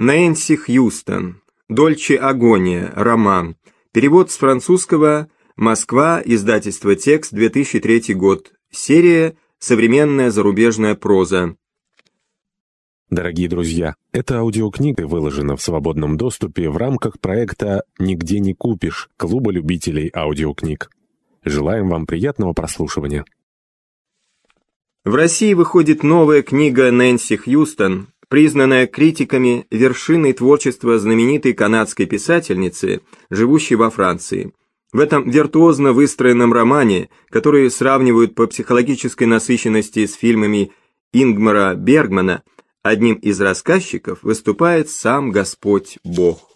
Нэнси Хьюстон. Дольче Агония. Роман. Перевод с французского. Москва. Издательство Текст. 2003 год. Серия «Современная зарубежная проза». Дорогие друзья, эта аудиокнига выложена в свободном доступе в рамках проекта «Нигде не купишь» Клуба любителей аудиокниг. Желаем вам приятного прослушивания. В России выходит новая книга Нэнси Хьюстон, признанная критиками вершиной творчества знаменитой канадской писательницы, живущей во Франции. В этом виртуозно выстроенном романе, который сравнивают по психологической насыщенности с фильмами Ингмара Бергмана, одним из рассказчиков выступает сам Господь Бог.